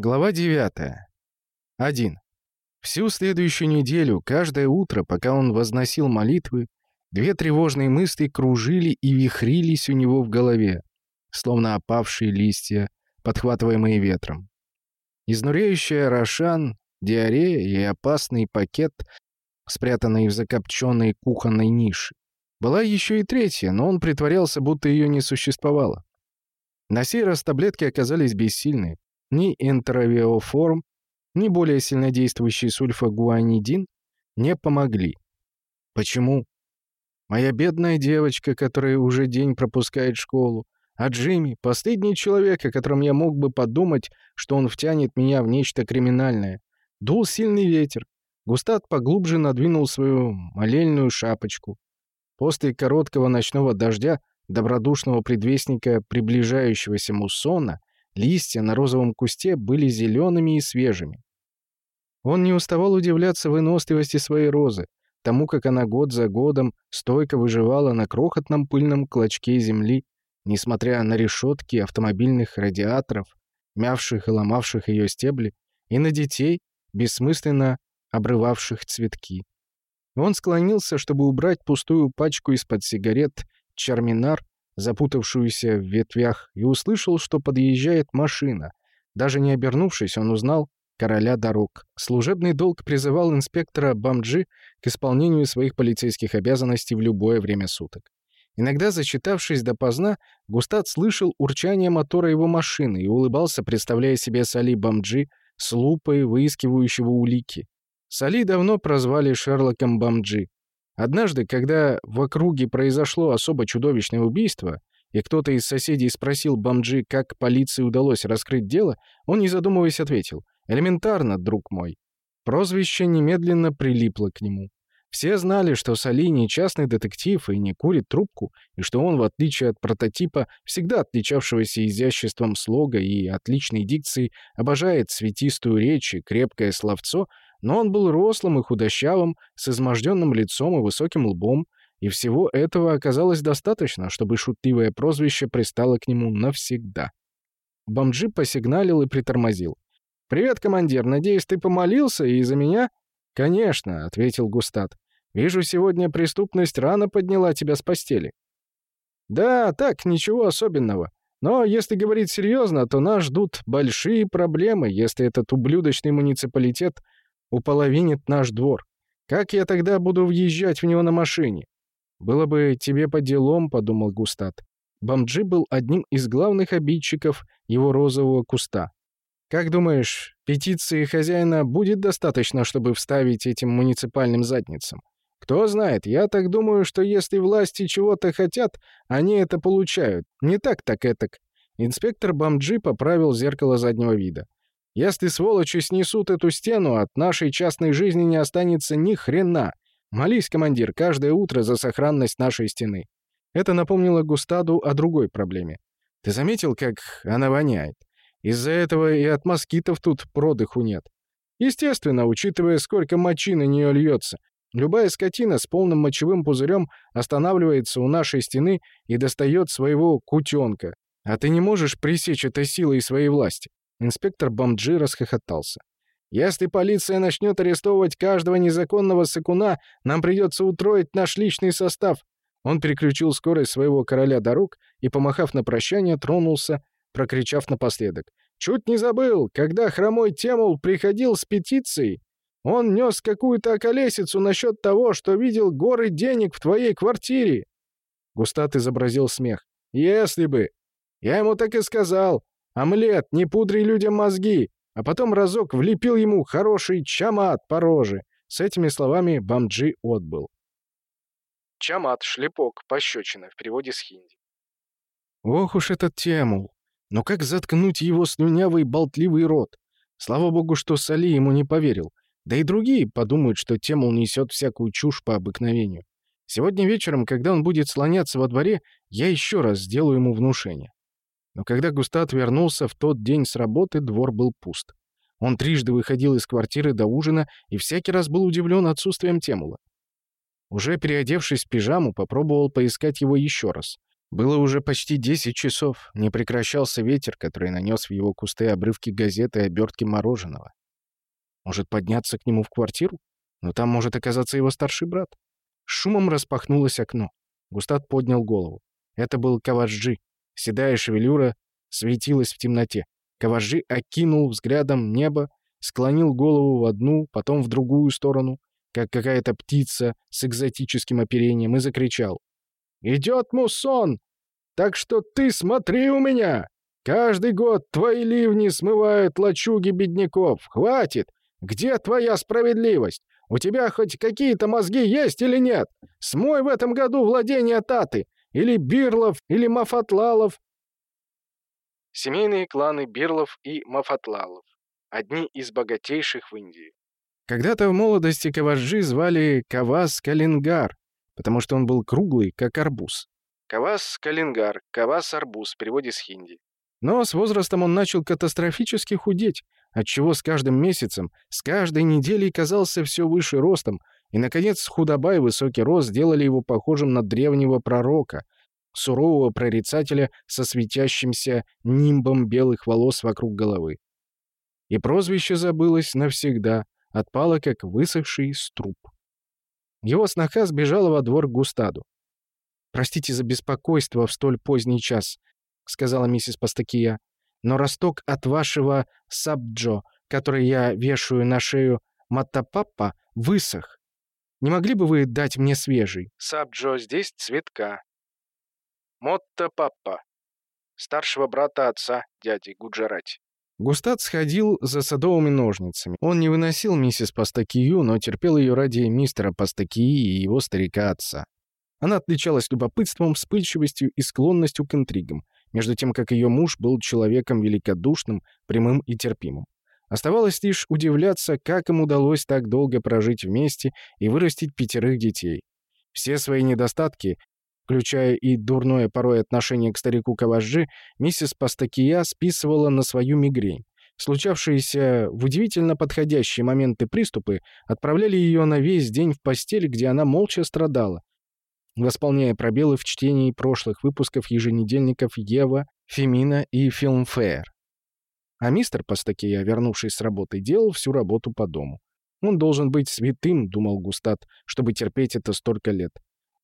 Глава 9. 1. Всю следующую неделю, каждое утро, пока он возносил молитвы, две тревожные мысли кружили и вихрились у него в голове, словно опавшие листья, подхватываемые ветром. Изнуряющая Рошан, диарея и опасный пакет, спрятанный в закопченной кухонной нише. Была еще и третья, но он притворялся, будто ее не существовало. На сей раз таблетки оказались бессильны. Ни энтеровиоформ, ни более сильнодействующий сульфагуанидин не помогли. Почему? Моя бедная девочка, которая уже день пропускает школу, а Джимми — последний человек, о котором я мог бы подумать, что он втянет меня в нечто криминальное. Дул сильный ветер. Густат поглубже надвинул свою молельную шапочку. После короткого ночного дождя, добродушного предвестника приближающегося муссона, Листья на розовом кусте были зелеными и свежими. Он не уставал удивляться выносливости своей розы, тому, как она год за годом стойко выживала на крохотном пыльном клочке земли, несмотря на решетки автомобильных радиаторов, мявших и ломавших ее стебли, и на детей, бессмысленно обрывавших цветки. Он склонился, чтобы убрать пустую пачку из-под сигарет «Чарминар», запутавшуюся в ветвях, и услышал, что подъезжает машина. Даже не обернувшись, он узнал короля дорог. Служебный долг призывал инспектора Бамджи к исполнению своих полицейских обязанностей в любое время суток. Иногда, зачитавшись допоздна, Густат слышал урчание мотора его машины и улыбался, представляя себе Сали Бамджи с лупой, выискивающего улики. Сали давно прозвали Шерлоком Бамджи. Однажды, когда в округе произошло особо чудовищное убийство, и кто-то из соседей спросил Бамджи, как полиции удалось раскрыть дело, он, не задумываясь, ответил «Элементарно, друг мой». Прозвище немедленно прилипло к нему. Все знали, что Сали не частный детектив и не курит трубку, и что он, в отличие от прототипа, всегда отличавшегося изяществом слога и отличной дикцией, обожает цветистую речь и крепкое словцо, но он был рослым и худощавым, с изможденным лицом и высоким лбом, и всего этого оказалось достаточно, чтобы шутливое прозвище пристало к нему навсегда. Бомджи посигналил и притормозил. «Привет, командир. Надеюсь, ты помолился и за меня?» «Конечно», — ответил Густат. «Вижу, сегодня преступность рано подняла тебя с постели». «Да, так, ничего особенного. Но если говорить серьезно, то нас ждут большие проблемы, если этот ублюдочный муниципалитет уполовинит наш двор. Как я тогда буду въезжать в него на машине? Было бы тебе по делам, подумал Густат. Бомджи был одним из главных обидчиков его розового куста. Как думаешь, петиции хозяина будет достаточно, чтобы вставить этим муниципальным задницам? Кто знает, я так думаю, что если власти чего-то хотят, они это получают. Не так так этак. Инспектор Бомджи поправил зеркало заднего вида. Если сволочи снесут эту стену, от нашей частной жизни не останется ни хрена. Молись, командир, каждое утро за сохранность нашей стены. Это напомнило Густаду о другой проблеме. Ты заметил, как она воняет? Из-за этого и от москитов тут продыху нет. Естественно, учитывая, сколько мочи на нее льется. Любая скотина с полным мочевым пузырем останавливается у нашей стены и достает своего кутенка. А ты не можешь пресечь это силой своей власти. Инспектор Бомджи расхохотался. «Если полиция начнет арестовывать каждого незаконного сыкуна, нам придется утроить наш личный состав». Он переключил скорость своего короля дорог и, помахав на прощание, тронулся, прокричав напоследок. «Чуть не забыл, когда хромой Темул приходил с петицией, он нес какую-то околесицу насчет того, что видел горы денег в твоей квартире». Густат изобразил смех. «Если бы! Я ему так и сказал. Омлет, не пудри людям мозги!» А потом разок влепил ему хороший чамат по роже. С этими словами Бамджи отбыл. Чамат, шлепок, пощечина в переводе с хинди. Ох уж этот Темул! Но как заткнуть его слюнявый болтливый рот? Слава богу, что Сали ему не поверил. Да и другие подумают, что Темул несет всякую чушь по обыкновению. Сегодня вечером, когда он будет слоняться во дворе, я еще раз сделаю ему внушение. Но когда Густат вернулся в тот день с работы, двор был пуст. Он трижды выходил из квартиры до ужина и всякий раз был удивлен отсутствием Темула. Уже переодевшись в пижаму, попробовал поискать его еще раз. Было уже почти 10 часов, не прекращался ветер, который нанес в его кусты обрывки газеты и обертки мороженого. Может подняться к нему в квартиру? Но там может оказаться его старший брат. шумом распахнулось окно. Густат поднял голову. Это был Каваджи. Седая шевелюра светилась в темноте. Каваджи окинул взглядом небо, склонил голову в одну, потом в другую сторону, как какая-то птица с экзотическим оперением, и закричал. «Идет муссон! Так что ты смотри у меня! Каждый год твои ливни смывают лачуги бедняков. Хватит! Где твоя справедливость? У тебя хоть какие-то мозги есть или нет? Смой в этом году владение Таты, или Бирлов, или Мафатлалов. Семейные кланы Бирлов и Мафатлалов. Одни из богатейших в Индии. Когда-то в молодости Каваджи звали Кавас Калингар, потому что он был круглый, как арбуз. Кавас Калингар, Кавас арбуз в переводе с хинди. Но с возрастом он начал катастрофически худеть, отчего с каждым месяцем, с каждой неделей казался все выше ростом, и, наконец, худоба и высокий рост сделали его похожим на древнего пророка, сурового прорицателя со светящимся нимбом белых волос вокруг головы. И прозвище забылось навсегда, отпало, как высохший струп. Его сноха сбежала во двор к Густаду. «Простите за беспокойство в столь поздний час», — сказала миссис Пастакия но росток от вашего сабджо, который я вешаю на шею матапапа, высох. Не могли бы вы дать мне свежий? Сабджо здесь цветка. Мотта-папа. Старшего брата отца, дяди Гуджарати. Густат сходил за садовыми ножницами. Он не выносил миссис Пастакию, но терпел ее ради мистера Пастакии и его старика-отца. Она отличалась любопытством, вспыльчивостью и склонностью к интригам между тем как ее муж был человеком великодушным, прямым и терпимым. Оставалось лишь удивляться, как им удалось так долго прожить вместе и вырастить пятерых детей. Все свои недостатки, включая и дурное порой отношение к старику Каважжи, миссис Пастакия списывала на свою мигрень. Случавшиеся в удивительно подходящие моменты приступы отправляли ее на весь день в постель, где она молча страдала, восполняя пробелы в чтении прошлых выпусков еженедельников «Ева», «Фемина» и «Филмфэйр». А мистер Пастакия, вернувшись с работы, делал всю работу по дому. Он должен быть святым, думал Густат, чтобы терпеть это столько лет.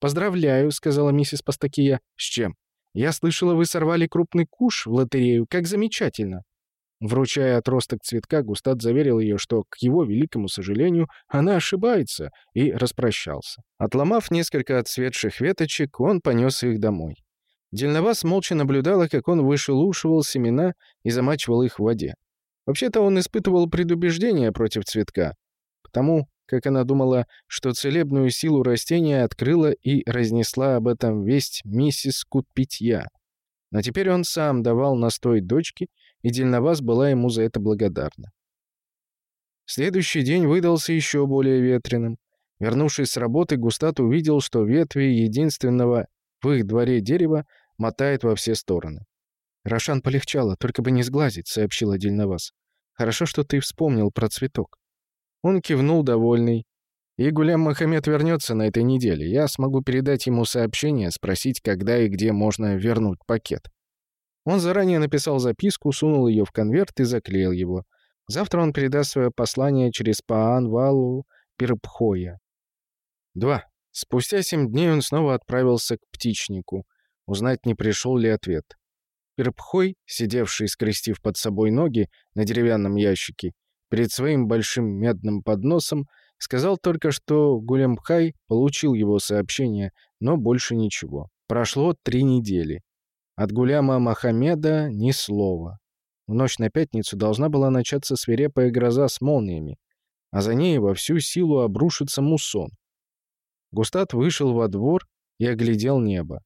«Поздравляю», — сказала миссис Пастакия. «С чем?» «Я слышала, вы сорвали крупный куш в лотерею. Как замечательно!» Вручая отросток цветка, Густат заверил ее, что, к его великому сожалению, она ошибается, и распрощался. Отломав несколько отцветших веточек, он понес их домой. Дельновас молча наблюдала, как он вышелушивал семена и замачивал их в воде. Вообще-то он испытывал предубеждение против цветка, потому как она думала, что целебную силу растения открыла и разнесла об этом весть миссис Кутпитья. Но теперь он сам давал настой дочке, и Дельноваз была ему за это благодарна. Следующий день выдался еще более ветреным. Вернувшись с работы, Густат увидел, что ветви единственного в их дворе дерева мотает во все стороны. «Рошан полегчало, только бы не сглазить», — сообщила Дельноваз. «Хорошо, что ты вспомнил про цветок». Он кивнул, довольный. «И Гулям Махамед вернется на этой неделе. Я смогу передать ему сообщение, спросить, когда и где можно вернуть пакет». Он заранее написал записку, сунул ее в конверт и заклеил его. Завтра он передаст свое послание через Паан Валу Пирпхоя. 2. Спустя семь дней он снова отправился к птичнику, узнать, не пришел ли ответ. Пирпхой, сидевший, скрестив под собой ноги на деревянном ящике, перед своим большим медным подносом, сказал только, что Гулемхай получил его сообщение, но больше ничего. Прошло три недели. От Гуляма Махамеда ни слова. В ночь на пятницу должна была начаться свирепая гроза с молниями, а за ней во всю силу обрушится муссон. Густат вышел во двор и оглядел небо.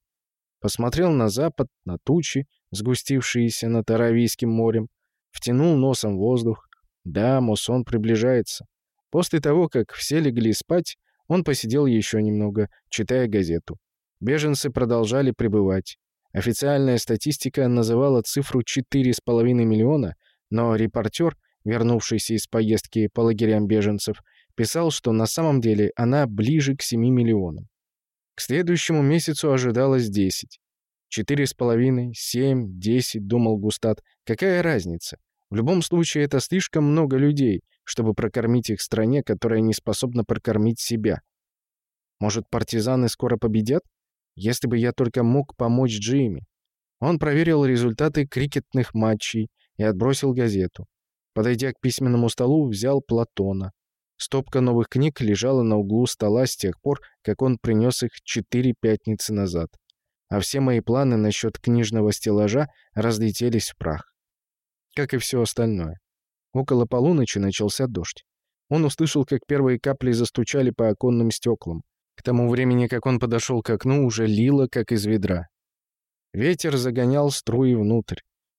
Посмотрел на запад, на тучи, сгустившиеся над Аравийским морем, втянул носом воздух. Да, муссон приближается. После того, как все легли спать, он посидел еще немного, читая газету. Беженцы продолжали пребывать. Официальная статистика называла цифру 4,5 миллиона, но репортер, вернувшийся из поездки по лагерям беженцев, писал, что на самом деле она ближе к 7 миллионам. К следующему месяцу ожидалось 10. Четыре с половиной, семь, десять, думал Густат. Какая разница? В любом случае, это слишком много людей, чтобы прокормить их стране, которая не способна прокормить себя. Может, партизаны скоро победят? Если бы я только мог помочь Джимми. Он проверил результаты крикетных матчей и отбросил газету. Подойдя к письменному столу, взял Платона. Стопка новых книг лежала на углу стола с тех пор, как он принес их четыре пятницы назад. А все мои планы насчет книжного стеллажа разлетелись в прах. Как и все остальное. Около полуночи начался дождь. Он услышал, как первые капли застучали по оконным стеклам. К тому времени, как он подошел к окну, уже лило, как из ведра. Ветер загонял струи внутрь.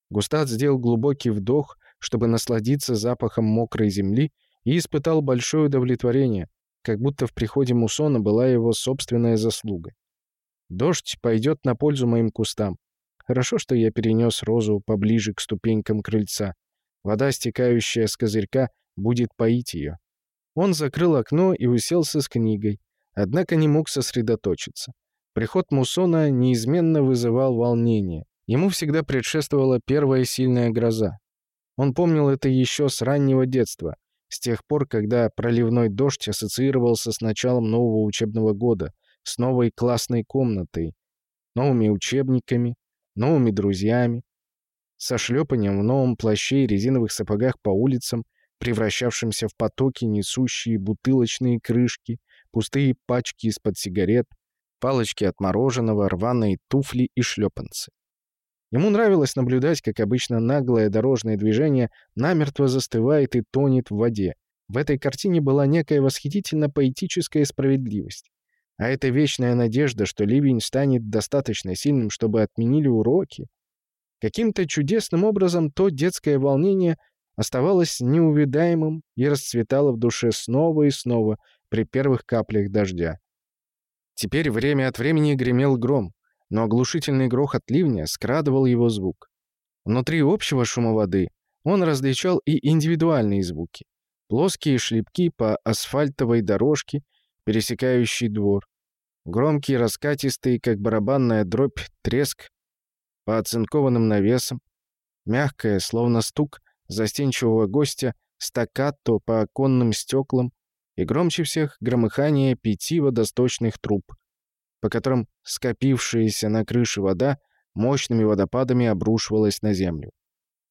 Густат сделал глубокий вдох, чтобы насладиться запахом мокрой земли, и испытал большое удовлетворение, как будто в приходе мусона была его собственная заслуга. Дождь пойдет на пользу моим кустам. Хорошо, что я перенес розу поближе к ступенькам крыльца. Вода, стекающая с козырька, будет поить ее. Он закрыл окно и уселся с книгой, однако не мог сосредоточиться. Приход мусона неизменно вызывал волнение. Ему всегда предшествовала первая сильная гроза. Он помнил это еще с раннего детства, с тех пор, когда проливной дождь ассоциировался с началом нового учебного года, с новой классной комнатой, новыми учебниками, новыми друзьями, со шлепанием в новом плаще и резиновых сапогах по улицам, превращавшимся в потоки, несущие бутылочные крышки, пустые пачки из-под сигарет, палочки от мороженого, рваные туфли и шлепанцы. Ему нравилось наблюдать, как обычно наглое дорожное движение намертво застывает и тонет в воде. В этой картине была некая восхитительно поэтическая справедливость. А эта вечная надежда, что ливень станет достаточно сильным, чтобы отменили уроки. Каким-то чудесным образом то детское волнение оставалось неувидаемым и расцветало в душе снова и снова при первых каплях дождя. Теперь время от времени гремел гром но оглушительный грохот ливня скрадывал его звук. Внутри общего шума воды он различал и индивидуальные звуки. Плоские шлепки по асфальтовой дорожке, пересекающей двор. Громкий, раскатистый, как барабанная дробь, треск по оцинкованным навесам. Мягкое, словно стук застенчивого гостя, стаккато по оконным стеклам и громче всех громыхание пяти водосточных труб, по которым скопившаяся на крыше вода мощными водопадами обрушивалась на землю.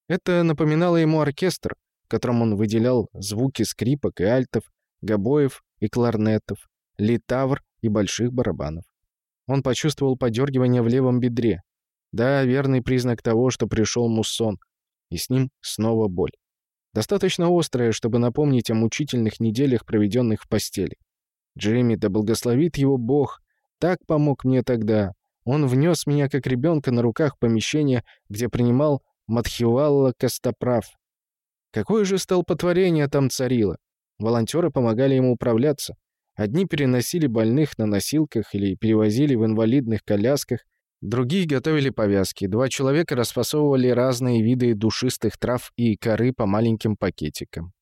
Это напоминало ему оркестр, в котором он выделял звуки скрипок и альтов, гобоев и кларнетов, литавр и больших барабанов. Он почувствовал подергивание в левом бедре. Да, верный признак того, что пришел муссон, и с ним снова боль. Достаточно острая, чтобы напомнить о мучительных неделях, проведенных в постели. Джимми, да благословит его Бог, так помог мне тогда. Он внес меня как ребенка на руках в помещение, где принимал Мадхивалла Костоправ. Какое же столпотворение там царило. Волонтеры помогали ему управляться. Одни переносили больных на носилках или перевозили в инвалидных колясках, другие готовили повязки. Два человека расфасовывали разные виды душистых трав и коры по маленьким пакетикам.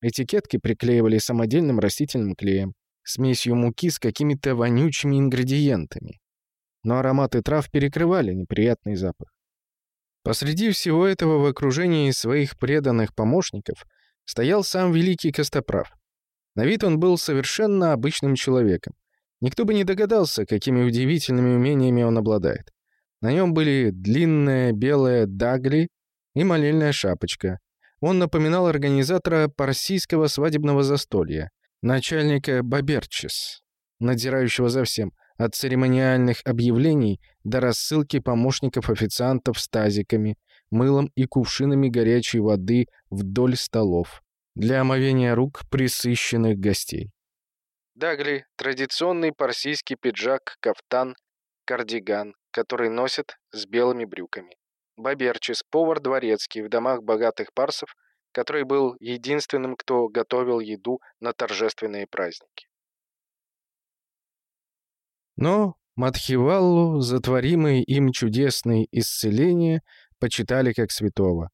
Этикетки приклеивали самодельным растительным клеем смесью муки с какими-то вонючими ингредиентами. Но ароматы трав перекрывали неприятный запах. Посреди всего этого в окружении своих преданных помощников стоял сам великий Костоправ. На вид он был совершенно обычным человеком. Никто бы не догадался, какими удивительными умениями он обладает. На нем были длинная белая дагли и молельная шапочка. Он напоминал организатора парсийского свадебного застолья начальника Баберчис, надзирающего за всем, от церемониальных объявлений до рассылки помощников-официантов с тазиками, мылом и кувшинами горячей воды вдоль столов для омовения рук присыщенных гостей. Дагли – традиционный парсийский пиджак, кафтан, кардиган, который носят с белыми брюками. Баберчис – повар дворецкий в домах богатых парсов – который был единственным, кто готовил еду на торжественные праздники. Но Мадхиваллу, затворимые им чудесные исцеления, почитали как святого.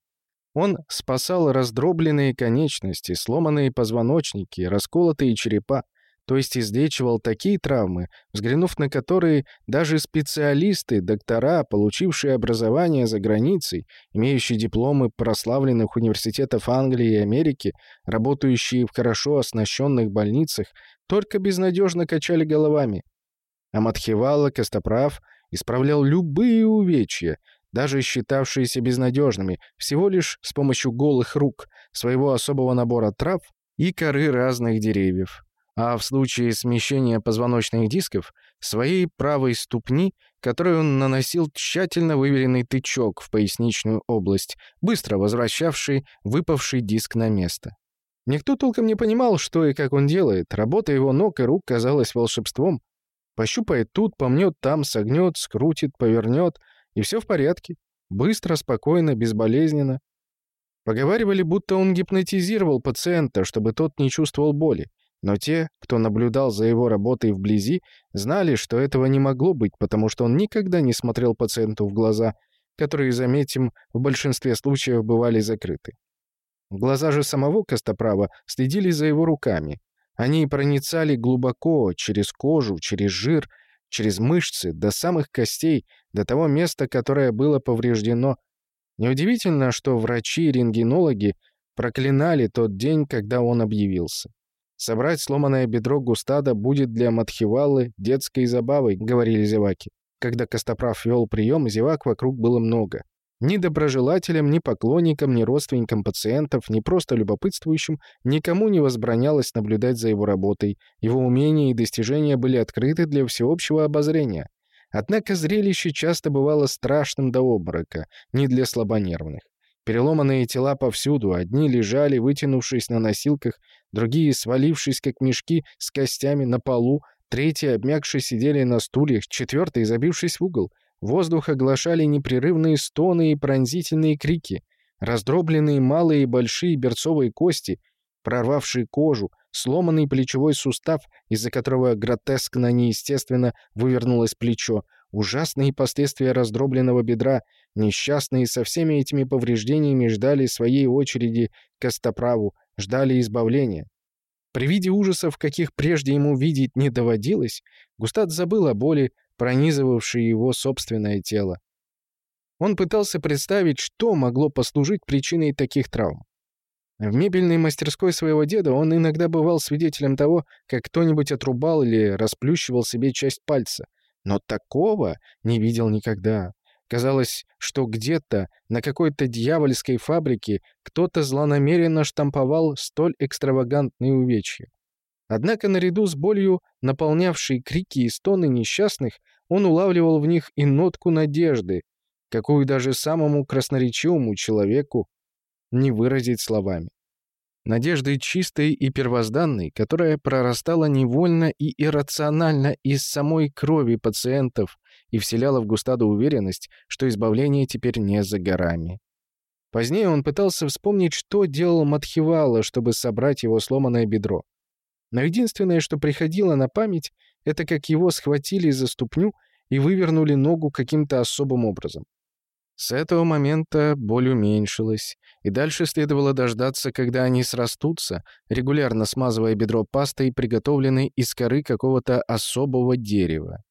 Он спасал раздробленные конечности, сломанные позвоночники, расколотые черепа, то есть излечивал такие травмы, взглянув на которые даже специалисты, доктора, получившие образование за границей, имеющие дипломы прославленных университетов Англии и Америки, работающие в хорошо оснащенных больницах, только безнадежно качали головами. А Матхивала, Костоправ, исправлял любые увечья, даже считавшиеся безнадежными, всего лишь с помощью голых рук, своего особого набора трав и коры разных деревьев а в случае смещения позвоночных дисков — своей правой ступни, которой он наносил тщательно выверенный тычок в поясничную область, быстро возвращавший выпавший диск на место. Никто толком не понимал, что и как он делает. Работа его ног и рук казалась волшебством. Пощупает тут, помнет там, согнет, скрутит, повернет, и все в порядке. Быстро, спокойно, безболезненно. Поговаривали, будто он гипнотизировал пациента, чтобы тот не чувствовал боли. Но те, кто наблюдал за его работой вблизи, знали, что этого не могло быть, потому что он никогда не смотрел пациенту в глаза, которые, заметим, в большинстве случаев бывали закрыты. Глаза же самого Костоправа следили за его руками. Они проницали глубоко, через кожу, через жир, через мышцы, до самых костей, до того места, которое было повреждено. Неудивительно, что врачи и рентгенологи проклинали тот день, когда он объявился. Собрать сломанное бедро Густада будет для Матхивалы детской забавой, говорили зеваки. Когда Костоправ вел прием, зевак вокруг было много. Ни доброжелателям, ни поклонникам, ни родственникам пациентов, ни просто любопытствующим никому не возбранялось наблюдать за его работой. Его умения и достижения были открыты для всеобщего обозрения. Однако зрелище часто бывало страшным до обморока, не для слабонервных. Переломанные тела повсюду, одни лежали, вытянувшись на носилках, другие, свалившись как мешки с костями на полу, третьи, обмякшие, сидели на стульях, четвертые, забившись в угол. Воздух оглашали непрерывные стоны и пронзительные крики. Раздробленные малые и большие берцовые кости, прорвавшие кожу, сломанный плечевой сустав, из-за которого гротескно неестественно вывернулось плечо, ужасные последствия раздробленного бедра, несчастные со всеми этими повреждениями ждали своей очереди костоправу, ждали избавления. При виде ужасов, каких прежде ему видеть не доводилось, Густат забыл о боли, пронизывавшей его собственное тело. Он пытался представить, что могло послужить причиной таких травм. В мебельной мастерской своего деда он иногда бывал свидетелем того, как кто-нибудь отрубал или расплющивал себе часть пальца. Но такого не видел никогда. Казалось, что где-то на какой-то дьявольской фабрике кто-то злонамеренно штамповал столь экстравагантные увечья. Однако наряду с болью, наполнявшей крики и стоны несчастных, он улавливал в них и нотку надежды, какую даже самому красноречивому человеку не выразить словами. Надежды чистой и первозданной, которая прорастала невольно и иррационально из самой крови пациентов и вселяла в Густаду уверенность, что избавление теперь не за горами. Позднее он пытался вспомнить, что делал Матхивала, чтобы собрать его сломанное бедро. Но единственное, что приходило на память, это как его схватили за ступню и вывернули ногу каким-то особым образом. С этого момента боль уменьшилась, и дальше следовало дождаться, когда они срастутся, регулярно смазывая бедро пастой, приготовленной из коры какого-то особого дерева.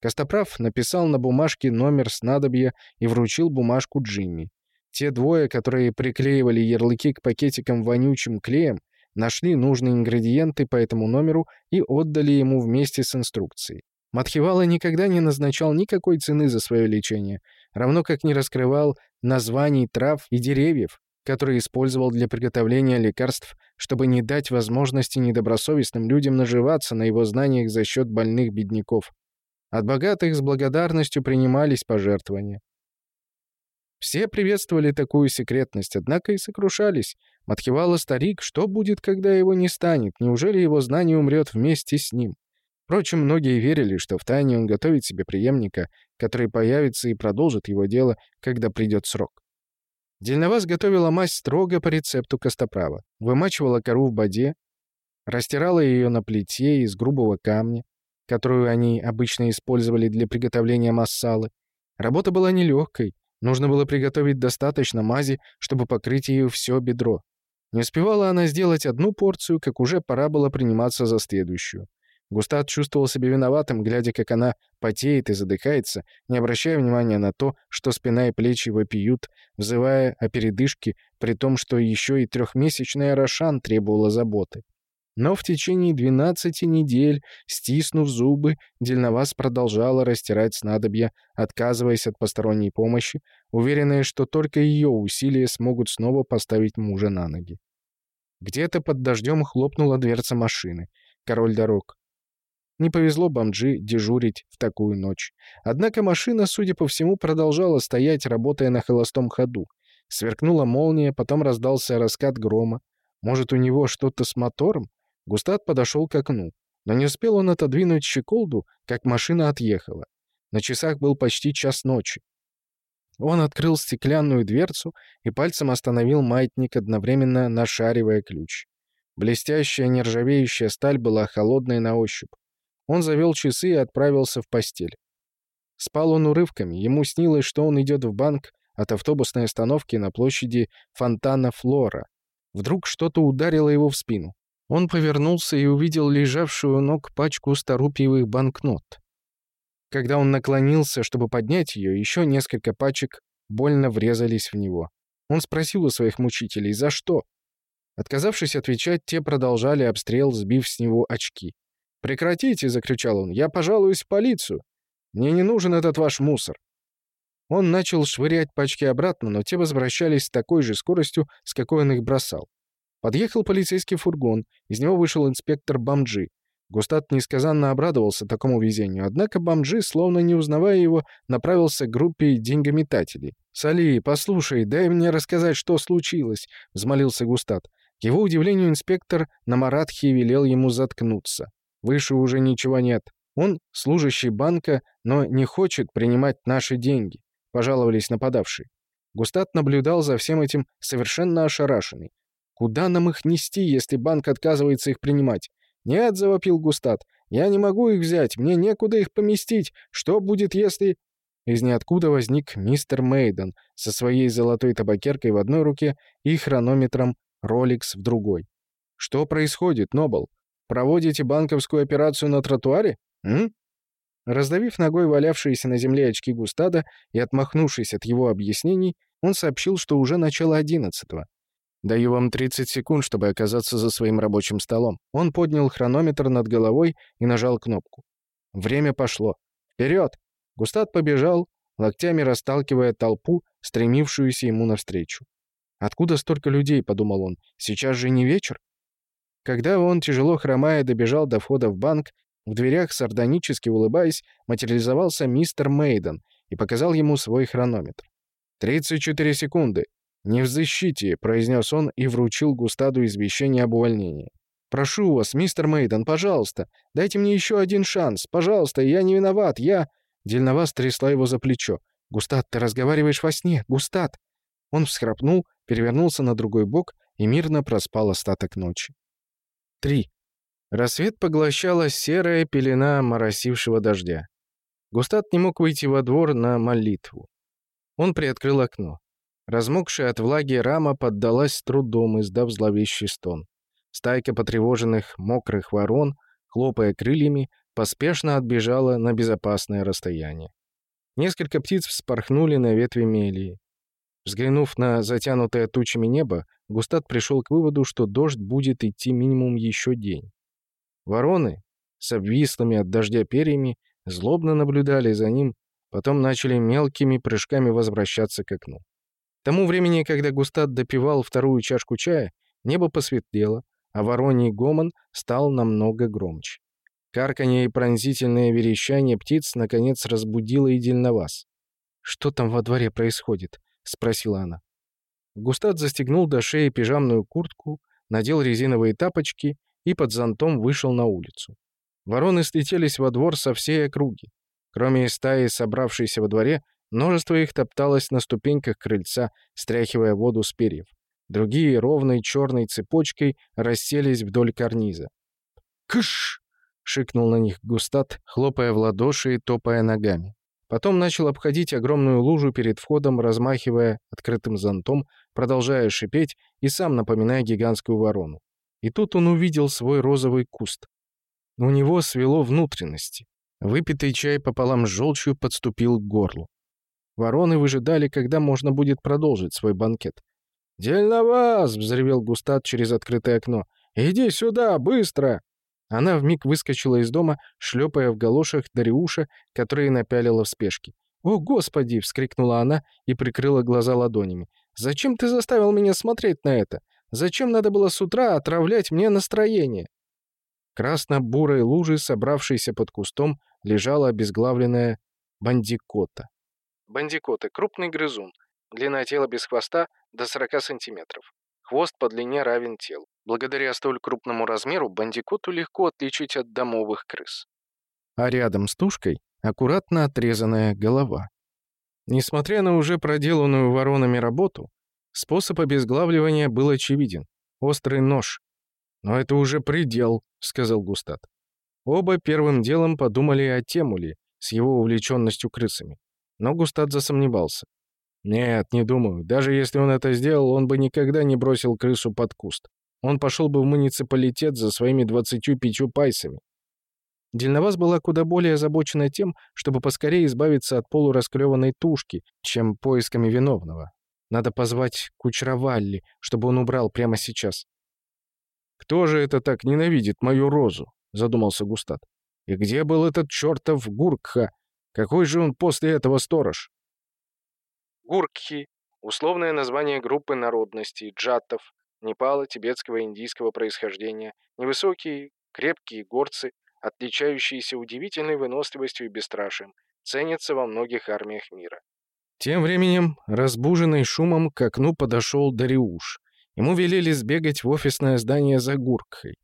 Костоправ написал на бумажке номер снадобья и вручил бумажку Джимми. Те двое, которые приклеивали ярлыки к пакетикам вонючим клеем, нашли нужные ингредиенты по этому номеру и отдали ему вместе с инструкцией. Матхивала никогда не назначал никакой цены за свое лечение, равно как не раскрывал названий трав и деревьев, которые использовал для приготовления лекарств, чтобы не дать возможности недобросовестным людям наживаться на его знаниях за счет больных бедняков. От богатых с благодарностью принимались пожертвования. Все приветствовали такую секретность, однако и сокрушались. Матхивала старик, что будет, когда его не станет? Неужели его знание умрет вместе с ним? Впрочем, многие верили, что втайне он готовит себе преемника, который появится и продолжит его дело, когда придет срок. Дельноваз готовила мазь строго по рецепту Костоправа. Вымачивала кору в боде, растирала ее на плите из грубого камня, которую они обычно использовали для приготовления массалы. Работа была нелегкой, нужно было приготовить достаточно мази, чтобы покрыть ею все бедро. Не успевала она сделать одну порцию, как уже пора было приниматься за следующую. Густат чувствовал себя виноватым, глядя, как она потеет и задыхается, не обращая внимания на то, что спина и плечи вопиют, взывая о передышке, при том, что еще и трехмесячная Рошан требовала заботы. Но в течение 12 недель, стиснув зубы, Дельновас продолжала растирать снадобья, отказываясь от посторонней помощи, уверенная, что только ее усилия смогут снова поставить мужа на ноги. Где-то под дождем хлопнула дверца машины. Король дорог. Не повезло бомжи дежурить в такую ночь. Однако машина, судя по всему, продолжала стоять, работая на холостом ходу. Сверкнула молния, потом раздался раскат грома. Может, у него что-то с мотором? Густат подошел к окну. Но не успел он отодвинуть щеколду, как машина отъехала. На часах был почти час ночи. Он открыл стеклянную дверцу и пальцем остановил маятник, одновременно нашаривая ключ. Блестящая нержавеющая сталь была холодной на ощупь. Он завел часы и отправился в постель. Спал он урывками, ему снилось, что он идет в банк от автобусной остановки на площади Фонтана Флора. Вдруг что-то ударило его в спину. Он повернулся и увидел лежавшую ног пачку старупиевых банкнот. Когда он наклонился, чтобы поднять ее, еще несколько пачек больно врезались в него. Он спросил у своих мучителей, за что? Отказавшись отвечать, те продолжали обстрел, сбив с него очки. «Прекратите!» — закричал он. «Я пожалуюсь в полицию! Мне не нужен этот ваш мусор!» Он начал швырять пачки обратно, но те возвращались с такой же скоростью, с какой он их бросал. Подъехал полицейский фургон, из него вышел инспектор Бамджи. Густат несказанно обрадовался такому везению, однако Бамджи, словно не узнавая его, направился к группе деньгометателей. «Сали, послушай, дай мне рассказать, что случилось», — взмолился Густат. К его удивлению инспектор на Маратхе велел ему заткнуться. Выше уже ничего нет. Он служащий банка, но не хочет принимать наши деньги», — пожаловались нападавшие. Густат наблюдал за всем этим совершенно ошарашенный. Куда нам их нести, если банк отказывается их принимать? Нет, завопил Густат. Я не могу их взять, мне некуда их поместить. Что будет, если... Из ниоткуда возник мистер Мейден со своей золотой табакеркой в одной руке и хронометром Rolex в другой. «Что происходит, Нобл? Проводите банковскую операцию на тротуаре? М?» Раздавив ногой валявшиеся на земле очки Густада и отмахнувшись от его объяснений, он сообщил, что уже начало одиннадцатого. Даю вам 30 секунд, чтобы оказаться за своим рабочим столом». Он поднял хронометр над головой и нажал кнопку. Время пошло. «Вперед!» Густат побежал, локтями расталкивая толпу, стремившуюся ему навстречу. «Откуда столько людей?» — подумал он. «Сейчас же не вечер?» Когда он, тяжело хромая, добежал до входа в банк, в дверях, сардонически улыбаясь, материализовался мистер Мейден и показал ему свой хронометр. «34 секунды. «Не в защите», — произнес он и вручил Густаду извещение об увольнении. «Прошу вас, мистер Мейден, пожалуйста, дайте мне еще один шанс. Пожалуйста, я не виноват, я...» Дельновас трясла его за плечо. «Густат, ты разговариваешь во сне, Густат!» Он всхрапнул, перевернулся на другой бок и мирно проспал остаток ночи. 3. Рассвет поглощала серая пелена моросившего дождя. Густат не мог выйти во двор на молитву. Он приоткрыл окно. Размокшая от влаги рама поддалась с трудом, издав зловещий стон. Стайка потревоженных мокрых ворон, хлопая крыльями, поспешно отбежала на безопасное расстояние. Несколько птиц вспорхнули на ветви мелии. Взглянув на затянутое тучами небо, Густат пришел к выводу, что дождь будет идти минимум еще день. Вороны с обвислыми от дождя перьями злобно наблюдали за ним, потом начали мелкими прыжками возвращаться к окну. К тому времени, когда Густат допивал вторую чашку чая, небо посветлело, а вороний гомон стал намного громче. Карканье и пронзительное верещание птиц наконец разбудило и дельноваз. «Что там во дворе происходит?» — спросила она. Густат застегнул до шеи пижамную куртку, надел резиновые тапочки и под зонтом вышел на улицу. Вороны слетелись во двор со всей округи. Кроме стаи, собравшейся во дворе, Множество их топталось на ступеньках крыльца, стряхивая воду с перьев. Другие ровной черной цепочкой расселись вдоль карниза. «Кыш!» — шикнул на них Густат, хлопая в ладоши и топая ногами. Потом начал обходить огромную лужу перед входом, размахивая открытым зонтом, продолжая шипеть и сам напоминая гигантскую ворону. И тут он увидел свой розовый куст. У него свело внутренности. Выпитый чай пополам с желчью подступил к горлу. Вороны выжидали, когда можно будет продолжить свой банкет. «Дельноваз!» — взревел Густат через открытое окно. «Иди сюда, быстро!» Она вмиг выскочила из дома, шлепая в галошах Дариуша, которые напялила в спешке. «О, Господи!» — вскрикнула она и прикрыла глаза ладонями. «Зачем ты заставил меня смотреть на это? Зачем надо было с утра отравлять мне настроение?» Красно-бурой лужи, собравшейся под кустом, лежала обезглавленная бандикота. Бандикоты — крупный грызун. Длина тела без хвоста до 40 сантиметров. Хвост по длине равен телу. Благодаря столь крупному размеру бандикоту легко отличить от домовых крыс. А рядом с тушкой аккуратно отрезанная голова. Несмотря на уже проделанную воронами работу, способ обезглавливания был очевиден. Острый нож. «Но это уже предел», — сказал Густат. Оба первым делом подумали о Темуле с его увлеченностью крысами. Но Густат засомневался. «Нет, не думаю. Даже если он это сделал, он бы никогда не бросил крысу под куст. Он пошел бы в муниципалитет за своими 25 пайсами. Дельноваз была куда более озабочена тем, чтобы поскорее избавиться от полурасклеванной тушки, чем поисками виновного. Надо позвать Кучравалли, чтобы он убрал прямо сейчас. «Кто же это так ненавидит мою розу?» — задумался Густат. «И где был этот чертов Гуркха? Какой же он после этого сторож?» Гуркхи — условное название группы народностей джаттов, Непала, тибетского и индийского происхождения, невысокие, крепкие горцы, отличающиеся удивительной выносливостью и бесстрашием, ценятся во многих армиях мира. Тем временем, разбуженный шумом, к окну подошел Дариуш. Ему велели сбегать в офисное здание за Гуркхой.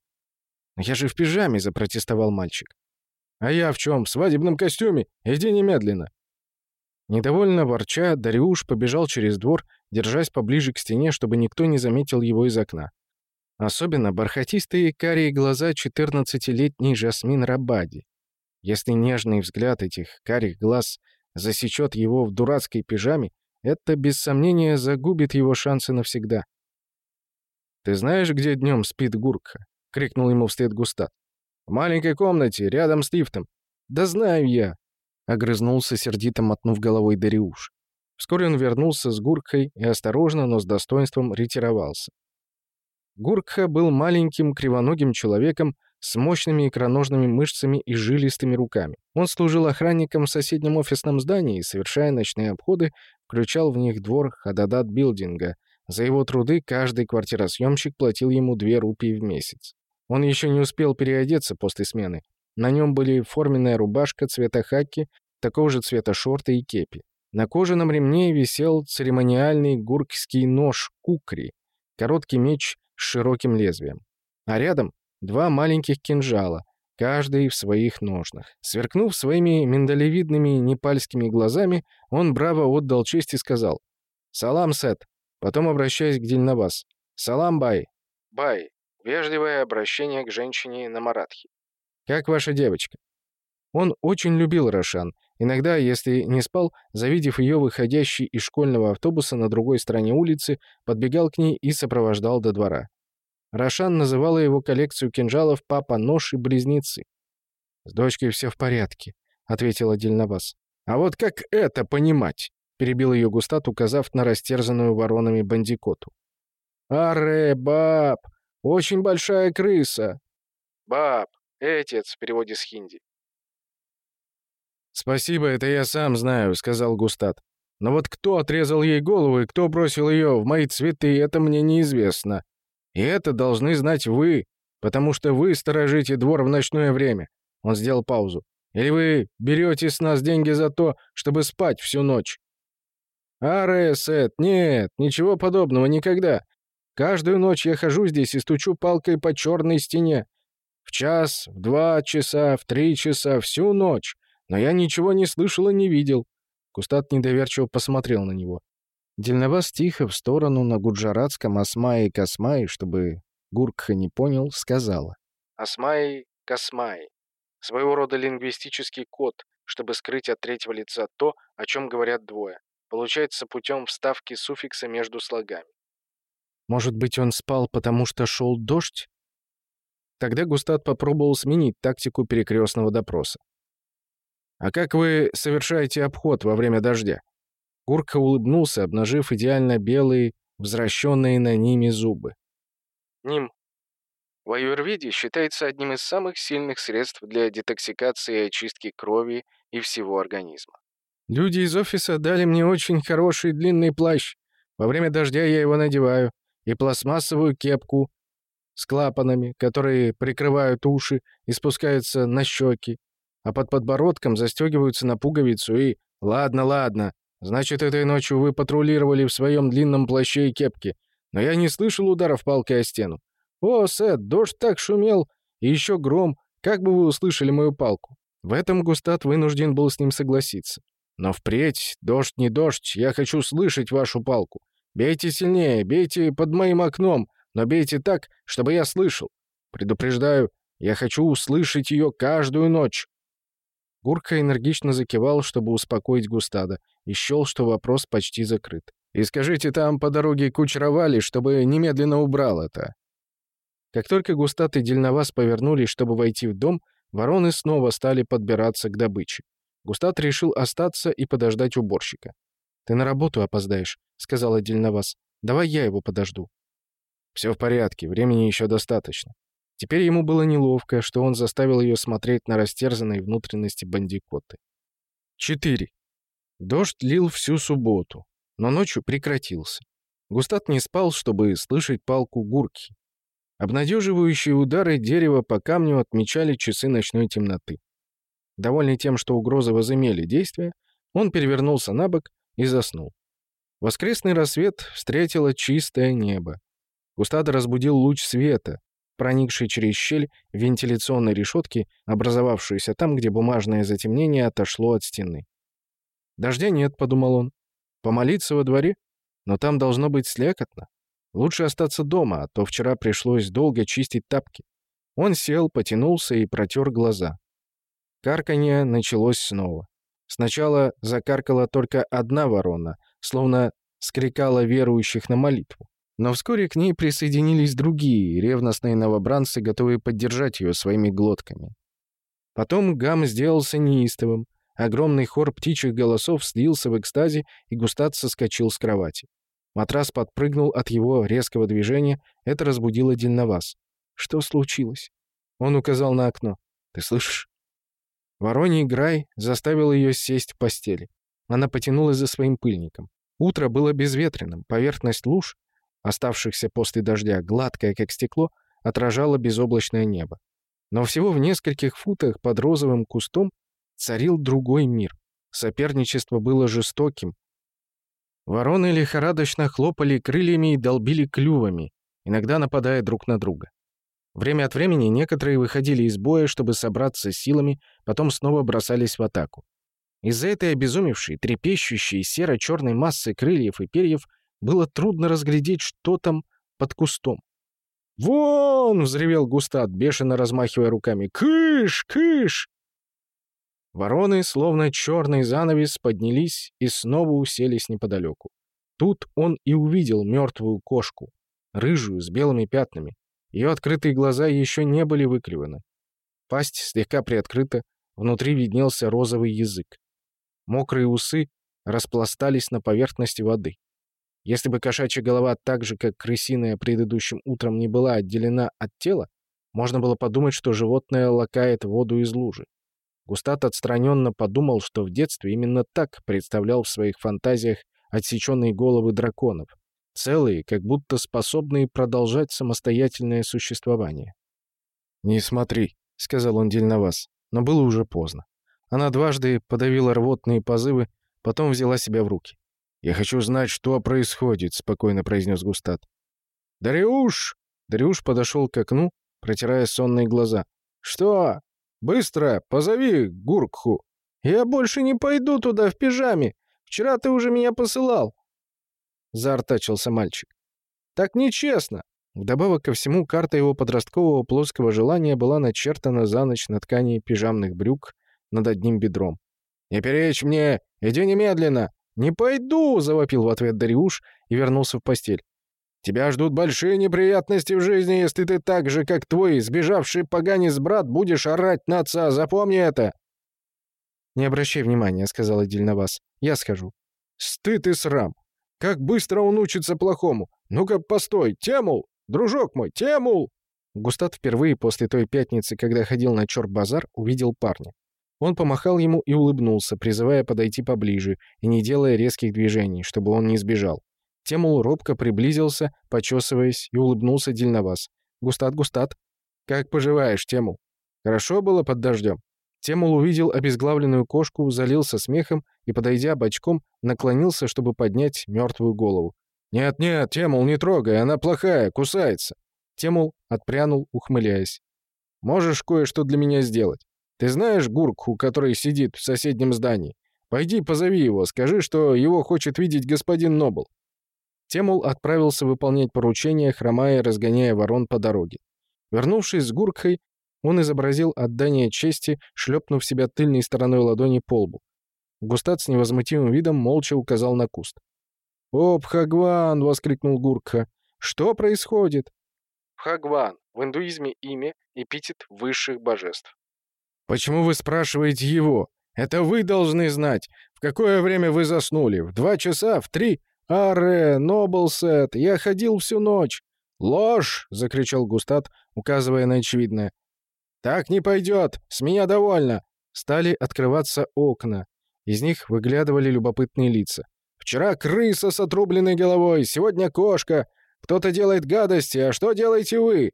«Я же в пижаме», — запротестовал мальчик. «А я в чем? В свадебном костюме? Иди немедленно!» Недовольно ворча, Дариуш побежал через двор, держась поближе к стене, чтобы никто не заметил его из окна. Особенно бархатистые карие глаза 14-летней Жасмин Рабади. Если нежный взгляд этих карих глаз засечет его в дурацкой пижаме, это, без сомнения, загубит его шансы навсегда. «Ты знаешь, где днем спит Гурка?» — крикнул ему вслед Густат. «В маленькой комнате, рядом с лифтом». «Да знаю я», огрызнулся, сердито мотнув головой Дариуш. Вскоре он вернулся с Гуркхой и осторожно, но с достоинством ретировался. Гуркха был маленьким кривоногим человеком с мощными икроножными мышцами и жилистыми руками. Он служил охранником в соседнем офисном здании и, совершая ночные обходы, включал в них двор Хададат-билдинга. За его труды каждый квартиросъемщик платил ему две рупии в месяц. Он еще не успел переодеться после смены, на нем были форменная рубашка цвета хаки, такого же цвета шорты и кепи. На кожаном ремне висел церемониальный гуркский нож кукри, короткий меч с широким лезвием. А рядом два маленьких кинжала, каждый в своих ножнах. Сверкнув своими миндалевидными непальскими глазами, он браво отдал честь и сказал «Салам, Сет!» Потом, обращаясь к Дильнавас «Салам, Бай!» «Бай» — вежливое обращение к женщине на маратхи. Как ваша девочка?» Он очень любил Рошан. Иногда, если не спал, завидев ее выходящей из школьного автобуса на другой стороне улицы, подбегал к ней и сопровождал до двора. Рошан называла его коллекцию кинжалов «Папа, нож и близнецы». «С дочкой все в порядке», — ответила Дельнабас. «А вот как это понимать?» — перебил ее Густат, указав на растерзанную воронами бандикоту. «Аре, баб! Очень большая крыса!» «Баб, «Этец» в переводе с хинди. «Спасибо, это я сам знаю», — сказал Густат. «Но вот кто отрезал ей голову и кто бросил ее в мои цветы, это мне неизвестно. И это должны знать вы, потому что вы сторожите двор в ночное время». Он сделал паузу. «Или вы берете с нас деньги за то, чтобы спать всю ночь?» «Аре, Сет, нет, ничего подобного никогда. Каждую ночь я хожу здесь и стучу палкой по черной стене. В час, в два часа, в три часа, всю ночь. Но я ничего не слышал и не видел». Кустат недоверчиво посмотрел на него. Дельновас тихо в сторону на гуджаратском Асмаи Касмаи, чтобы Гуркха не понял, сказала. Асмаи Касмаи. Своего рода лингвистический код, чтобы скрыть от третьего лица то, о чем говорят двое. Получается путем вставки суффикса между слогами. Может быть, он спал, потому что шел дождь? Тогда Густат попробовал сменить тактику перекрестного допроса. «А как вы совершаете обход во время дождя?» Гурка улыбнулся, обнажив идеально белые, возвращенные на ними зубы. Ним. В аюрведе считается одним из самых сильных средств для детоксикации и очистки крови и всего организма. Люди из офиса дали мне очень хороший длинный плащ. Во время дождя я его надеваю. И пластмассовую кепку с клапанами, которые прикрывают уши и спускаются на щеки а под подбородком застегиваются на пуговицу и... Ладно, ладно. Значит, этой ночью вы патрулировали в своем длинном плаще и кепке. Но я не слышал ударов палкой о стену. О, Сет, дождь так шумел. И еще гром. Как бы вы услышали мою палку? В этом Густат вынужден был с ним согласиться. Но впредь, дождь не дождь, я хочу слышать вашу палку. Бейте сильнее, бейте под моим окном, но бейте так, чтобы я слышал. Предупреждаю, я хочу услышать ее каждую ночь. Гурка энергично закивал, чтобы успокоить Густада, и счел, что вопрос почти закрыт. «И скажите там по дороге кучеровали, чтобы немедленно убрал это». Как только Густат и Дельновас повернулись, чтобы войти в дом, вороны снова стали подбираться к добыче. Густат решил остаться и подождать уборщика. «Ты на работу опоздаешь», — сказала Дельновас. «Давай я его подожду». «Все в порядке, времени еще достаточно». Теперь ему было неловко, что он заставил ее смотреть на растерзанные внутренности бандикоты. 4. Дождь лил всю субботу, но ночью прекратился. Густат не спал, чтобы слышать палку гурки. Обнадеживающие удары дерева по камню отмечали часы ночной темноты. Довольный тем, что угрозы возымели действие, он перевернулся на бок и заснул. Воскресный рассвет встретило чистое небо. Густада разбудил луч света, проникший через щель вентиляционной решетки, образовавшуюся там, где бумажное затемнение отошло от стены. «Дождя нет», — подумал он. «Помолиться во дворе? Но там должно быть слякотно. Лучше остаться дома, а то вчера пришлось долго чистить тапки». Он сел, потянулся и протер глаза. Карканье началось снова. Сначала закаркала только одна ворона, словно скрикала верующих на молитву. Но вскоре к ней присоединились другие, ревностные новобранцы, готовые поддержать ее своими глотками. Потом гам сделался неистовым. Огромный хор птичьих голосов слился в экстазе, и Густат соскочил с кровати. Матрас подпрыгнул от его резкого движения, это разбудило Дельноваз. «Что случилось?» Он указал на окно. «Ты слышишь?» Вороний Грай заставил ее сесть в постели. Она потянулась за своим пыльником. Утро было безветренным, поверхность луж оставшихся после дождя, гладкое, как стекло, отражало безоблачное небо. Но всего в нескольких футах под розовым кустом царил другой мир. Соперничество было жестоким. Вороны лихорадочно хлопали крыльями и долбили клювами, иногда нападая друг на друга. Время от времени некоторые выходили из боя, чтобы собраться силами, потом снова бросались в атаку. Из-за этой обезумевшей, трепещущей серо-черной массы крыльев и перьев было трудно разглядеть, что там под кустом. «Вон!» — взревел Густат, бешено размахивая руками. «Кыш! Кыш!» Вороны, словно черный занавес, поднялись и снова уселись неподалеку. Тут он и увидел мертвую кошку, рыжую, с белыми пятнами. Ее открытые глаза еще не были выклеваны. Пасть слегка приоткрыта, внутри виднелся розовый язык. Мокрые усы распластались на поверхности воды. Если бы кошачья голова так же, как крысиная предыдущим утром, не была отделена от тела, можно было подумать, что животное лакает воду из лужи. Густат отстраненно подумал, что в детстве именно так представлял в своих фантазиях отсеченные головы драконов, целые, как будто способные продолжать самостоятельное существование. «Не смотри», — сказал он дельноваз, но было уже поздно. Она дважды подавила рвотные позывы, потом взяла себя в руки. «Я хочу знать, что происходит», — спокойно произнес Густат. «Дариуш!» Дариуш подошел к окну, протирая сонные глаза. «Что? Быстро, позови Гуркху. Я больше не пойду туда в пижаме. Вчера ты уже меня посылал». Заортачился мальчик. «Так нечестно». Вдобавок ко всему, карта его подросткового плоского желания была начертана за ночь на ткани пижамных брюк над одним бедром. «Не перечь мне! Иди немедленно!» «Не пойду!» — завопил в ответ Дариуш и вернулся в постель. «Тебя ждут большие неприятности в жизни, если ты так же, как твой сбежавший поганец брат, будешь орать на отца. Запомни это!» «Не обращай внимания», — сказала Дельновас. «Я схожу». «Стыд и срам! Как быстро он учится плохому! Ну-ка, постой! Темул! Дружок мой, Темул!» Густат впервые после той пятницы, когда ходил на чёрт-базар, увидел парня. Он помахал ему и улыбнулся, призывая подойти поближе и не делая резких движений, чтобы он не сбежал. Темул робко приблизился, почесываясь, и улыбнулся Дельновас. «Густат, Густат!» «Как поживаешь, Темул?» «Хорошо было под дождем?» Темул увидел обезглавленную кошку, залился смехом и, подойдя бочком, наклонился, чтобы поднять мертвую голову. «Нет-нет, Темул, не трогай, она плохая, кусается!» Темул отпрянул, ухмыляясь. «Можешь кое-что для меня сделать? Ты знаешь Гуркху, который сидит в соседнем здании? Пойди позови его, скажи, что его хочет видеть господин Нобл». Темул отправился выполнять поручение, хромая разгоняя ворон по дороге. Вернувшись с Гуркхой, он изобразил отдание чести, шлепнув себя тыльной стороной ладони по лбу. Густат с невозмутимым видом молча указал на куст. «О, Пхагван!» — воскликнул Гуркха. «Что происходит?» Пхагван — в индуизме имя, эпитет высших божеств. «Почему вы спрашиваете его? Это вы должны знать. В какое время вы заснули? В два часа? В три? Аре, Ноблсет, я ходил всю ночь». «Ложь!» — закричал Густат, указывая на очевидное. «Так не пойдет! С меня довольно!» Стали открываться окна. Из них выглядывали любопытные лица. Вчера крыса с отрубленной головой, сегодня кошка. Кто-то делает гадости, а что делаете вы?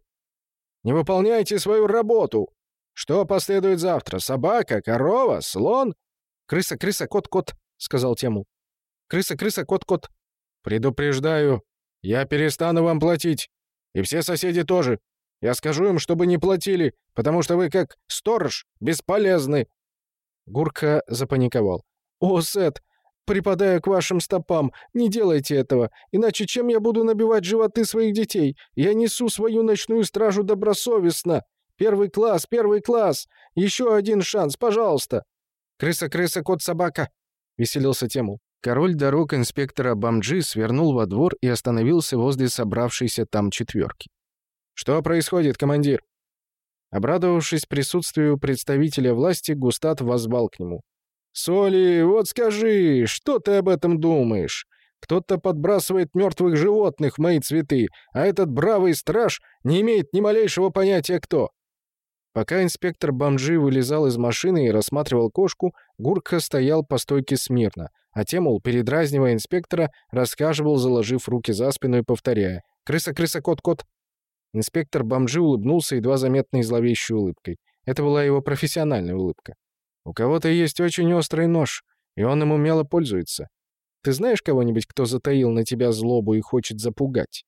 Не выполняйте свою работу. Что последует завтра? Собака, корова, слон? Крыса, крыса, кот, кот, сказал Тему. Крыса, крыса, кот, кот. Предупреждаю, я перестану вам платить. И все соседи тоже. Я скажу им, чтобы не платили, потому что вы как сторож бесполезны. Гурка запаниковал. «О, Сет, припадаю к вашим стопам. Не делайте этого, иначе чем я буду набивать животы своих детей? Я несу свою ночную стражу добросовестно. Первый класс, первый класс. Еще один шанс, пожалуйста. Крыса, крыса, кот, собака. Веселился Тему. Король дорог инспектора Бамджи свернул во двор и остановился возле собравшейся там четверки. «Что происходит, командир?» Обрадовавшись присутствию представителя власти, Густат воззвал к нему. «Соли, вот скажи, что ты об этом думаешь? Кто-то подбрасывает мертвых животных в мои цветы, а этот бравый страж не имеет ни малейшего понятия кто». Пока инспектор бомжи вылезал из машины и рассматривал кошку, Гурка стоял по стойке смирно, а Темул, передразнивая инспектора, рассказывал, заложив руки за спину и повторяя «Крыса, крыса, кот, кот». Инспектор бомжи улыбнулся едва заметной зловещей улыбкой. Это была его профессиональная улыбка. У кого-то есть очень острый нож, и он им умело пользуется. Ты знаешь кого-нибудь, кто затаил на тебя злобу и хочет запугать?»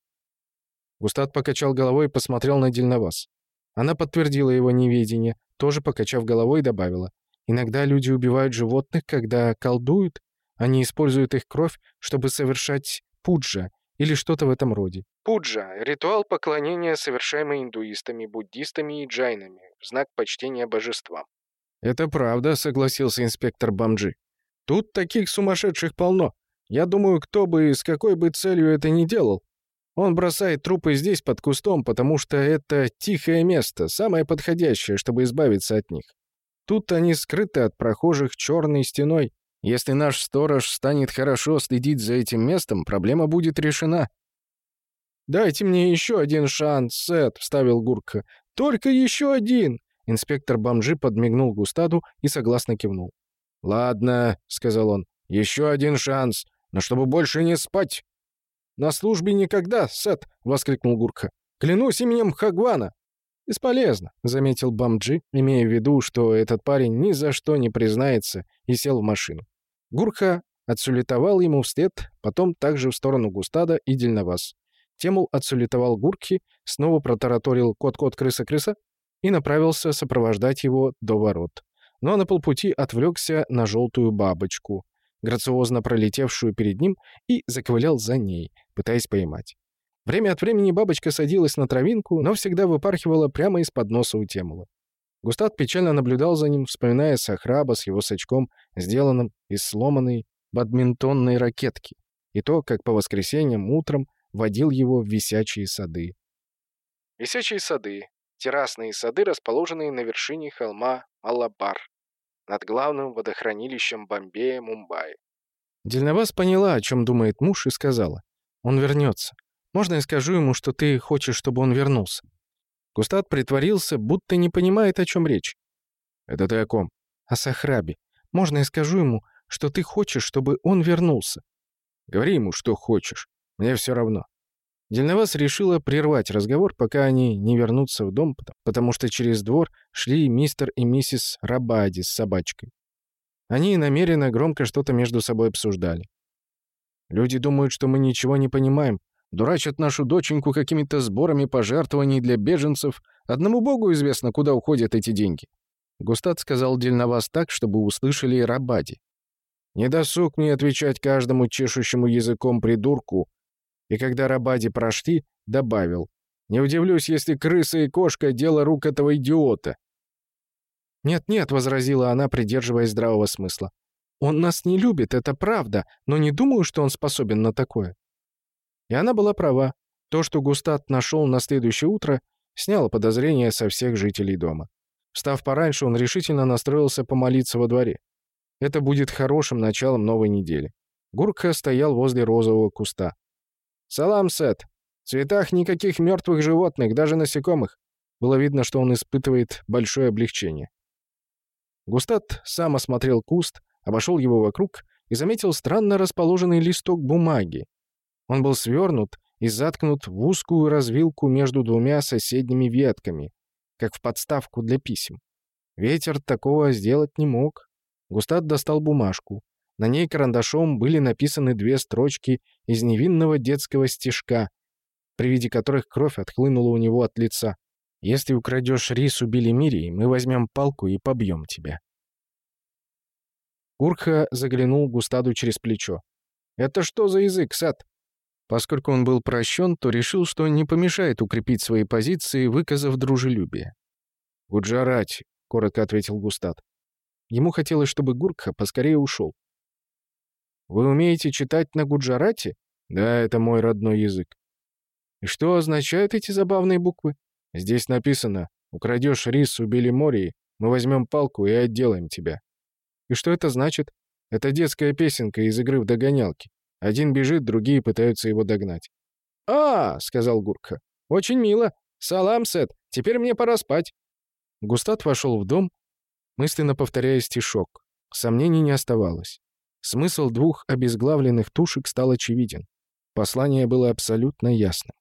Густат покачал головой и посмотрел на Дельновас. Она подтвердила его неведение, тоже покачав головой, добавила. «Иногда люди убивают животных, когда колдуют. Они используют их кровь, чтобы совершать пуджа или что-то в этом роде. Пуджа — ритуал поклонения, совершаемый индуистами, буддистами и джайнами, в знак почтения божествам. «Это правда», — согласился инспектор Бамджи. «Тут таких сумасшедших полно. Я думаю, кто бы и с какой бы целью это ни делал. Он бросает трупы здесь, под кустом, потому что это тихое место, самое подходящее, чтобы избавиться от них. Тут они скрыты от прохожих черной стеной. Если наш сторож станет хорошо следить за этим местом, проблема будет решена». «Дайте мне еще один шанс, Сет», — вставил Гурка. «Только еще один!» Инспектор бомжи подмигнул Густаду и согласно кивнул. «Ладно», — сказал он, — «еще один шанс, но чтобы больше не спать». «На службе никогда, Сет!» — воскликнул Гурка. «Клянусь именем Хагвана!» «Бесполезно», — заметил Бамджи, имея в виду, что этот парень ни за что не признается, и сел в машину. Гурха отсулетовал ему вслед, потом также в сторону Густада и Дельновас. Темул отсулетовал Гурки, снова протараторил «кот-кот, крыса-крыса», и направился сопровождать его до ворот. Но на полпути отвлекся на желтую бабочку, грациозно пролетевшую перед ним, и заковылял за ней, пытаясь поймать. Время от времени бабочка садилась на травинку, но всегда выпархивала прямо из-под носа у Темула. Густат печально наблюдал за ним, вспоминая Сахраба с его сачком, сделанным из сломанной бадминтонной ракетки, и то, как по воскресеньям утром водил его в висячие сады. Висячие сады — террасные сады, расположенные на вершине холма Малабар, над главным водохранилищем Бомбея, Мумбаи. Дельноваз поняла, о чем думает муж, и сказала. «Он вернется. Можно я скажу ему, что ты хочешь, чтобы он вернулся?» Густат притворился, будто не понимает, о чем речь. «Это ты о ком?» «О Сахрабе. Можно я скажу ему, что ты хочешь, чтобы он вернулся?» «Говори ему, что хочешь. Мне все равно». Дельноваз решила прервать разговор, пока они не вернутся в дом, потому что через двор шли мистер и миссис Рабади с собачкой. Они намеренно громко что-то между собой обсуждали. «Люди думают, что мы ничего не понимаем, дурачат нашу доченьку какими-то сборами пожертвований для беженцев. Одному богу известно, куда уходят эти деньги». Густат сказал Дельноваз так, чтобы услышали Рабади. «Не досуг мне отвечать каждому чешущему языком придурку, и когда Рабади прошли, добавил. «Не удивлюсь, если крыса и кошка — дело рук этого идиота». «Нет-нет», — возразила она, придерживаясь здравого смысла. «Он нас не любит, это правда, но не думаю, что он способен на такое». И она была права. То, что Густат нашел на следующее утро, сняло подозрения со всех жителей дома. Встав пораньше, он решительно настроился помолиться во дворе. Это будет хорошим началом новой недели. Гурка стоял возле розового куста. «Салам, Сет! В цветах никаких мертвых животных, даже насекомых!» Было видно, что он испытывает большое облегчение. Густат сам осмотрел куст, обошел его вокруг и заметил странно расположенный листок бумаги. Он был свернут и заткнут в узкую развилку между двумя соседними ветками, как в подставку для писем. Ветер такого сделать не мог. Густат достал бумажку. На ней карандашом были написаны две строчки из невинного детского стишка, при виде которых кровь отхлынула у него от лица. «Если украдешь рис у Белимирии, мы возьмем палку и побьем тебя». Урха заглянул Густаду через плечо. «Это что за язык, Сад?» Поскольку он был прощен, то решил, что не помешает укрепить свои позиции, выказав дружелюбие. «Гуджарати», — коротко ответил Густад. Ему хотелось, чтобы Гуркха поскорее ушел. Вы умеете читать на гуджарате? Да, это мой родной язык. И что означают эти забавные буквы? Здесь написано «Украдешь рис у Белимории, мы возьмем палку и отделаем тебя». И что это значит? Это детская песенка из игры в догонялки. Один бежит, другие пытаются его догнать. «А, — сказал Гурка, — очень мило. Салам, Сет, теперь мне пора спать». Густат вошел в дом, мысленно повторяя стишок. Сомнений не оставалось. Смысл двух обезглавленных тушек стал очевиден. Послание было абсолютно ясным.